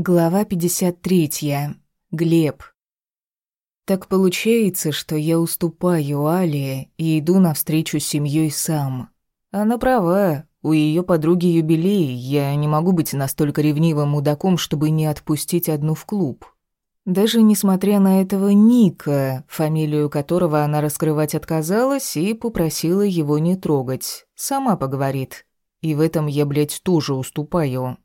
Глава 53. Глеб. Так получается, что я уступаю Але и иду навстречу с семьей сам. Она права, у ее подруги юбилей, я не могу быть настолько ревнивым мудаком, чтобы не отпустить одну в клуб. Даже несмотря на этого Ника, фамилию которого она раскрывать отказалась и попросила его не трогать. Сама поговорит. И в этом я, блядь, тоже уступаю.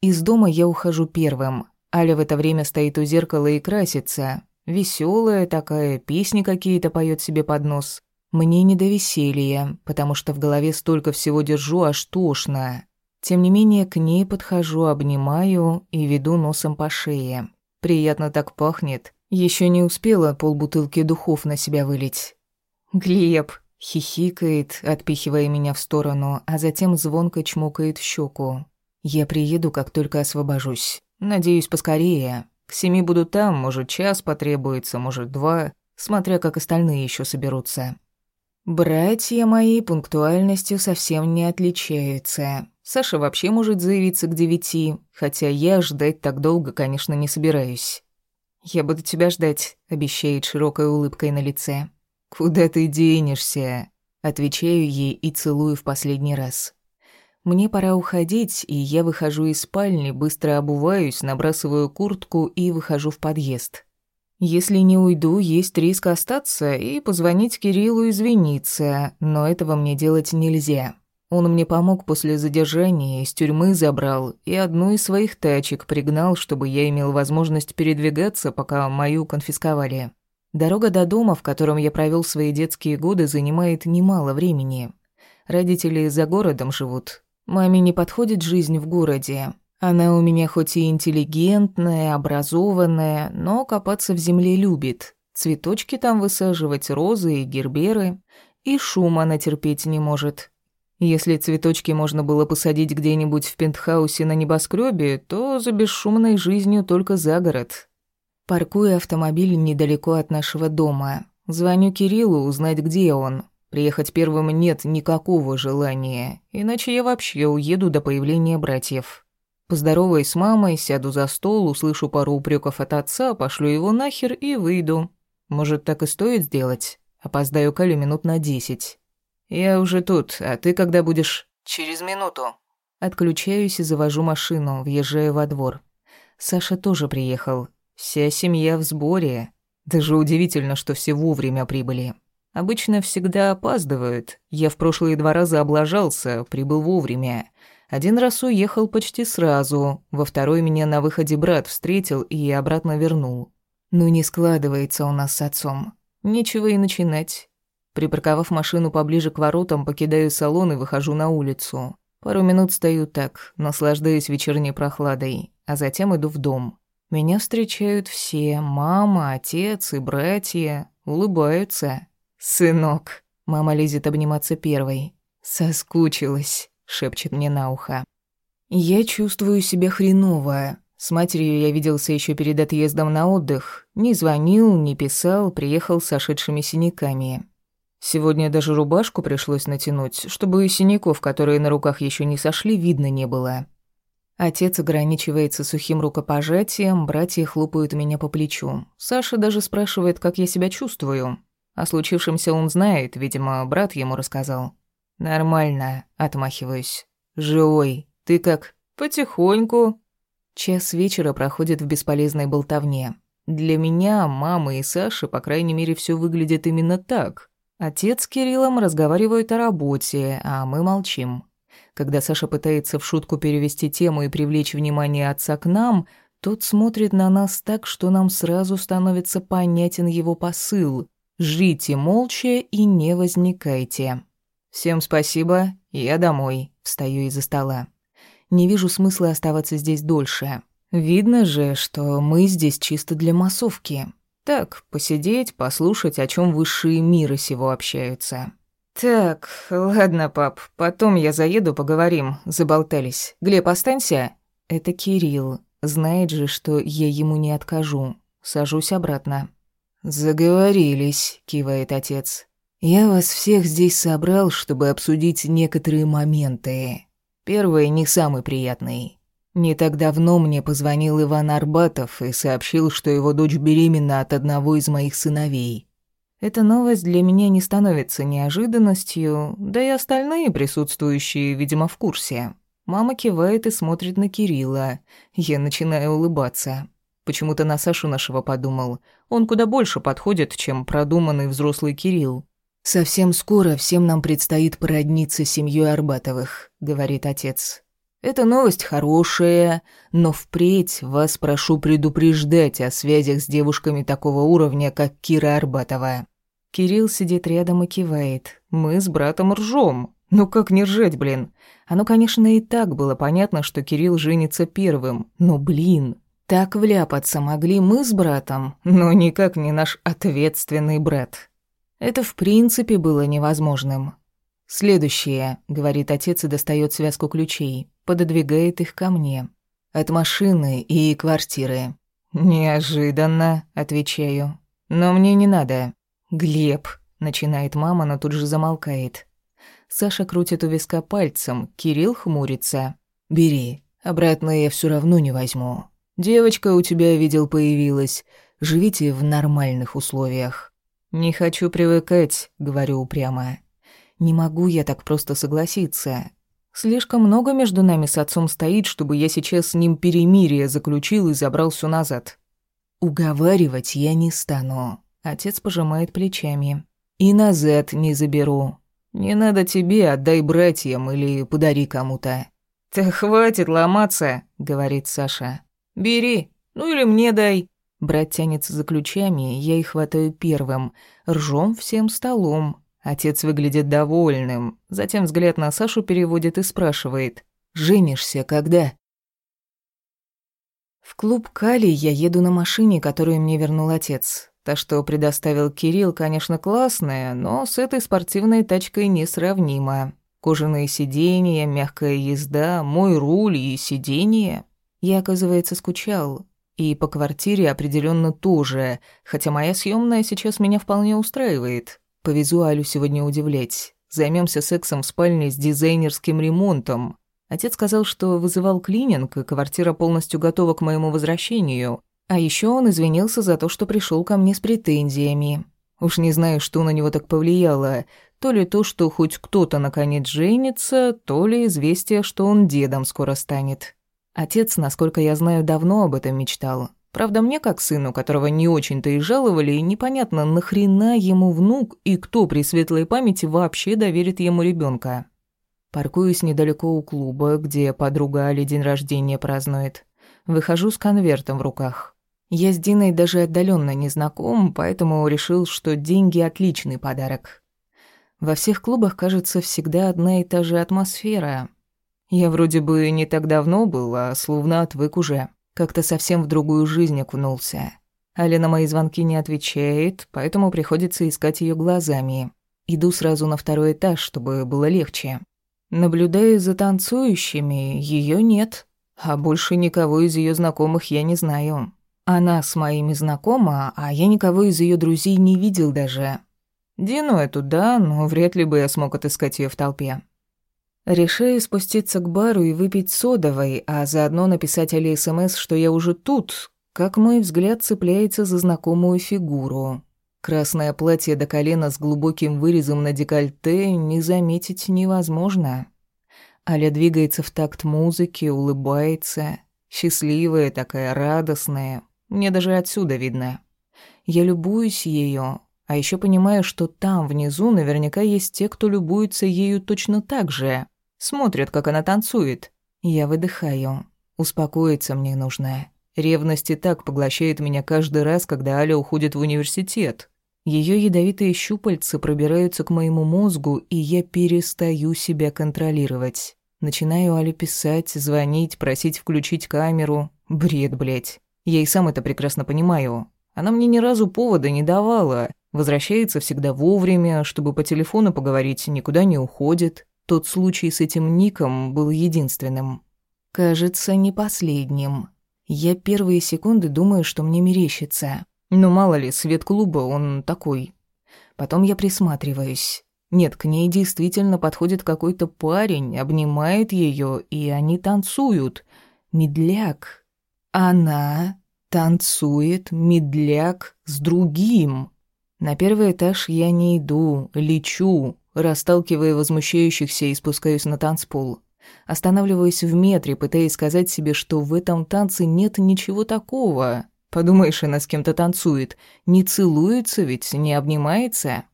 Из дома я ухожу первым. Аля в это время стоит у зеркала и красится. Веселая такая, песни какие-то поет себе под нос. Мне не до веселья, потому что в голове столько всего держу, аж тошно. Тем не менее, к ней подхожу, обнимаю и веду носом по шее. Приятно так пахнет. Еще не успела полбутылки духов на себя вылить. «Глеб!» — хихикает, отпихивая меня в сторону, а затем звонко чмокает в щеку. Я приеду, как только освобожусь. Надеюсь, поскорее. К семи буду там, может, час потребуется, может, два, смотря как остальные еще соберутся. Братья мои пунктуальностью совсем не отличаются. Саша вообще может заявиться к девяти, хотя я ждать так долго, конечно, не собираюсь. «Я буду тебя ждать», — обещает широкой улыбкой на лице. «Куда ты денешься?» Отвечаю ей и целую в последний раз. Мне пора уходить, и я выхожу из спальни, быстро обуваюсь, набрасываю куртку и выхожу в подъезд. Если не уйду, есть риск остаться и позвонить Кириллу извиниться, но этого мне делать нельзя. Он мне помог после задержания, из тюрьмы забрал и одну из своих тачек пригнал, чтобы я имел возможность передвигаться, пока мою конфисковали. Дорога до дома, в котором я провел свои детские годы, занимает немало времени. Родители за городом живут, Маме не подходит жизнь в городе. Она у меня хоть и интеллигентная, образованная, но копаться в земле любит. Цветочки там высаживать, розы и герберы. И шум она терпеть не может. Если цветочки можно было посадить где-нибудь в пентхаусе на небоскребе, то за бесшумной жизнью только за город. Паркую автомобиль недалеко от нашего дома. Звоню Кириллу узнать, где он. Приехать первым нет никакого желания, иначе я вообще уеду до появления братьев. Поздороваюсь с мамой, сяду за стол, услышу пару упреков от отца, пошлю его нахер и выйду. Может, так и стоит сделать? Опоздаю Кале минут на десять. Я уже тут, а ты когда будешь? Через минуту. Отключаюсь и завожу машину, въезжаю во двор. Саша тоже приехал. Вся семья в сборе. Даже удивительно, что все вовремя прибыли. Обычно всегда опаздывают. Я в прошлые два раза облажался, прибыл вовремя. Один раз уехал почти сразу, во второй меня на выходе брат встретил и обратно вернул. Ну не складывается у нас с отцом. Нечего и начинать. Припарковав машину поближе к воротам, покидаю салон и выхожу на улицу. Пару минут стою так, наслаждаюсь вечерней прохладой, а затем иду в дом. Меня встречают все, мама, отец и братья, улыбаются. «Сынок», — мама лезет обниматься первой. «Соскучилась», — шепчет мне на ухо. «Я чувствую себя хреново. С матерью я виделся еще перед отъездом на отдых. Не звонил, не писал, приехал с сошедшими синяками. Сегодня даже рубашку пришлось натянуть, чтобы синяков, которые на руках еще не сошли, видно не было». Отец ограничивается сухим рукопожатием, братья хлопают меня по плечу. Саша даже спрашивает, как я себя чувствую. О случившемся он знает, видимо, брат ему рассказал. «Нормально», — отмахиваюсь. «Живой. Ты как?» «Потихоньку». Час вечера проходит в бесполезной болтовне. Для меня, мамы и Саши, по крайней мере, все выглядит именно так. Отец с Кириллом разговаривают о работе, а мы молчим. Когда Саша пытается в шутку перевести тему и привлечь внимание отца к нам, тот смотрит на нас так, что нам сразу становится понятен его посыл. Жите молча и не возникайте. Всем спасибо, я домой. Встаю из-за стола. Не вижу смысла оставаться здесь дольше. Видно же, что мы здесь чисто для массовки. Так, посидеть, послушать, о чем высшие мира сего общаются. Так, ладно, пап, потом я заеду, поговорим. Заболтались. Глеб, останься. Это Кирилл. Знает же, что я ему не откажу. Сажусь обратно. «Заговорились», — кивает отец. «Я вас всех здесь собрал, чтобы обсудить некоторые моменты. Первый не самый приятный. Не так давно мне позвонил Иван Арбатов и сообщил, что его дочь беременна от одного из моих сыновей. Эта новость для меня не становится неожиданностью, да и остальные присутствующие, видимо, в курсе. Мама кивает и смотрит на Кирилла. Я начинаю улыбаться. Почему-то на Сашу нашего подумал. Он куда больше подходит, чем продуманный взрослый Кирилл. «Совсем скоро всем нам предстоит породниться с семьей Арбатовых», — говорит отец. «Это новость хорошая, но впредь вас прошу предупреждать о связях с девушками такого уровня, как Кира Арбатова». Кирилл сидит рядом и кивает. Мы с братом ржем. Ну как не ржать, блин? Оно, конечно, и так было понятно, что Кирилл женится первым. Но, блин, так вляпаться могли мы с братом, но никак не наш ответственный брат. Это в принципе было невозможным. «Следующее», — говорит отец и достает связку ключей, пододвигает их ко мне. «От машины и квартиры». «Неожиданно», — отвечаю. «Но мне не надо». «Глеб», — начинает мама, но тут же замолкает. Саша крутит у виска пальцем, Кирилл хмурится. «Бери, обратно я все равно не возьму. Девочка у тебя, видел, появилась. Живите в нормальных условиях». «Не хочу привыкать», — говорю упрямо. «Не могу я так просто согласиться. Слишком много между нами с отцом стоит, чтобы я сейчас с ним перемирие заключил и забрал все назад». «Уговаривать я не стану», — отец пожимает плечами. «И назад не заберу. Не надо тебе, отдай братьям или подари кому-то». «Да хватит ломаться», — говорит Саша. «Бери, ну или мне дай». Брат тянется за ключами, я их хватаю первым. Ржем всем столом. Отец выглядит довольным. Затем взгляд на Сашу переводит и спрашивает. «Женишься когда?» В клуб Кали я еду на машине, которую мне вернул отец. Та, что предоставил Кирилл, конечно, классная, но с этой спортивной тачкой несравнима. Кожаные сиденья, мягкая езда, мой руль и сиденье. Я, оказывается, скучал. И по квартире определенно тоже, хотя моя съемная сейчас меня вполне устраивает. Повезу Алю сегодня удивлять. Займемся сексом в спальне с дизайнерским ремонтом. Отец сказал, что вызывал клининг, и квартира полностью готова к моему возвращению. А еще он извинился за то, что пришел ко мне с претензиями. Уж не знаю, что на него так повлияло. То ли то, что хоть кто-то наконец женится, то ли известие, что он дедом скоро станет. Отец, насколько я знаю, давно об этом мечтал. Правда, мне, как сыну, которого не очень-то и жаловали, непонятно, нахрена ему внук и кто при светлой памяти вообще доверит ему ребенка. Паркуюсь недалеко у клуба, где подруга Али день рождения празднует. Выхожу с конвертом в руках. Я с Диной даже отдаленно не знаком, поэтому решил, что деньги – отличный подарок. Во всех клубах, кажется, всегда одна и та же атмосфера. Я вроде бы не так давно был, а словно отвык уже. Как-то совсем в другую жизнь окунулся. Аля на мои звонки не отвечает, поэтому приходится искать ее глазами. Иду сразу на второй этаж, чтобы было легче. Наблюдаю за танцующими, ее нет, а больше никого из ее знакомых я не знаю. Она с моими знакома, а я никого из ее друзей не видел даже. Дину эту, да, но вряд ли бы я смог отыскать ее в толпе. Решаю спуститься к бару и выпить содовой, а заодно написать Али СМС, что я уже тут, как мой взгляд цепляется за знакомую фигуру. Красное платье до колена с глубоким вырезом на декольте не заметить невозможно. Аля двигается в такт музыки, улыбается. Счастливая такая, радостная, мне даже отсюда видно. Я любуюсь ею, а еще понимаю, что там внизу наверняка есть те, кто любуется ею точно так же. Смотрят, как она танцует. Я выдыхаю. Успокоиться мне нужно. Ревность и так поглощает меня каждый раз, когда Аля уходит в университет. Ее ядовитые щупальца пробираются к моему мозгу, и я перестаю себя контролировать. Начинаю Але писать, звонить, просить включить камеру. Бред, блядь. Я и сам это прекрасно понимаю. Она мне ни разу повода не давала. Возвращается всегда вовремя, чтобы по телефону поговорить, никуда не уходит. Тот случай с этим ником был единственным. Кажется, не последним. Я первые секунды думаю, что мне мерещится. Но мало ли, свет клуба, он такой. Потом я присматриваюсь. Нет, к ней действительно подходит какой-то парень, обнимает ее, и они танцуют. медляк. Она танцует медляк с другим. На первый этаж я не иду, лечу, расталкивая возмущающихся и спускаюсь на танцпол. Останавливаюсь в метре, пытаясь сказать себе, что в этом танце нет ничего такого. Подумаешь, она с кем-то танцует. Не целуется ведь, не обнимается.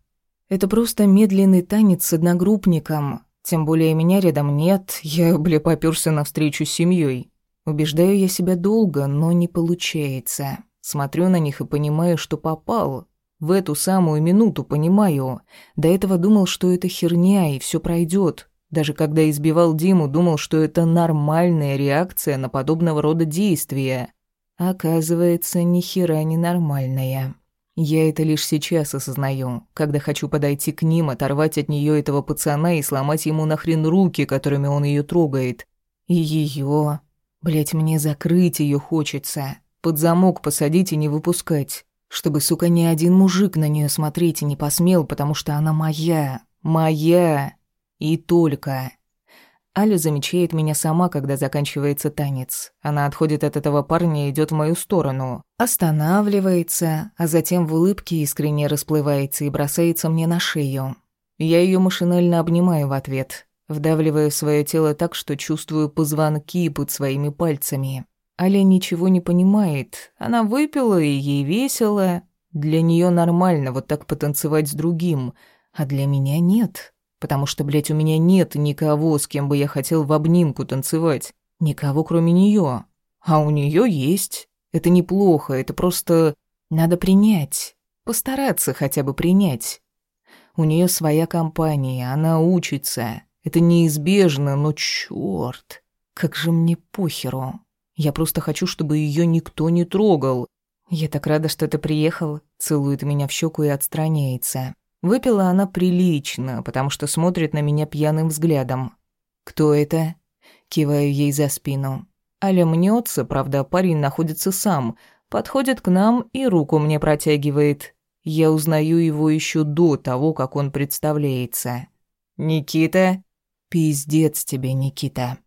Это просто медленный танец с одногруппником. Тем более меня рядом нет, я, бля, попёрся навстречу с семьей. Убеждаю я себя долго, но не получается. Смотрю на них и понимаю, что попал. В эту самую минуту понимаю. До этого думал, что это херня и все пройдет. Даже когда избивал Диму, думал, что это нормальная реакция на подобного рода действия. Оказывается, ни хера не нормальная. Я это лишь сейчас осознаю, когда хочу подойти к ним, оторвать от нее этого пацана и сломать ему нахрен руки, которыми он ее трогает. И ее, Блять, мне закрыть ее хочется, под замок посадить и не выпускать, чтобы, сука, ни один мужик на нее смотреть и не посмел, потому что она моя, моя и только. Аля замечает меня сама, когда заканчивается танец. Она отходит от этого парня и идет в мою сторону. Останавливается, а затем в улыбке искренне расплывается и бросается мне на шею. Я ее машинально обнимаю в ответ, вдавливая свое тело так, что чувствую позвонки под своими пальцами. Аля ничего не понимает. Она выпила, и ей весело. Для нее нормально вот так потанцевать с другим, а для меня нет потому что, блядь, у меня нет никого, с кем бы я хотел в обнимку танцевать. Никого, кроме нее. А у нее есть. Это неплохо, это просто надо принять. Постараться хотя бы принять. У нее своя компания, она учится. Это неизбежно, но чёрт, как же мне похеру. Я просто хочу, чтобы ее никто не трогал. Я так рада, что ты приехал. Целует меня в щеку и отстраняется. Выпила она прилично, потому что смотрит на меня пьяным взглядом. «Кто это?» Киваю ей за спину. Аля мнется, правда, парень находится сам. Подходит к нам и руку мне протягивает. Я узнаю его еще до того, как он представляется. «Никита?» «Пиздец тебе, Никита».